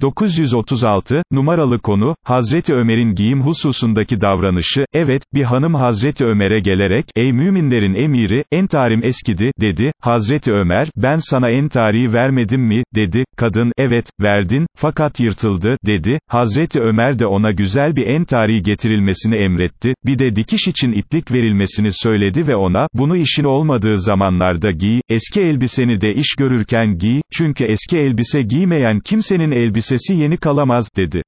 936, numaralı konu, Hazreti Ömer'in giyim hususundaki davranışı, evet, bir hanım Hazreti Ömer'e gelerek, ey müminlerin emiri, entarim eskidi, dedi, Hazreti Ömer, ben sana entariyi vermedim mi, dedi, kadın, evet, verdin, fakat yırtıldı, dedi, Hazreti Ömer de ona güzel bir entari getirilmesini emretti, bir de dikiş için iplik verilmesini söyledi ve ona, bunu işin olmadığı zamanlarda giy, eski elbiseni de iş görürken giy, çünkü eski elbise giymeyen kimsenin elbisesi yeni kalamaz, dedi.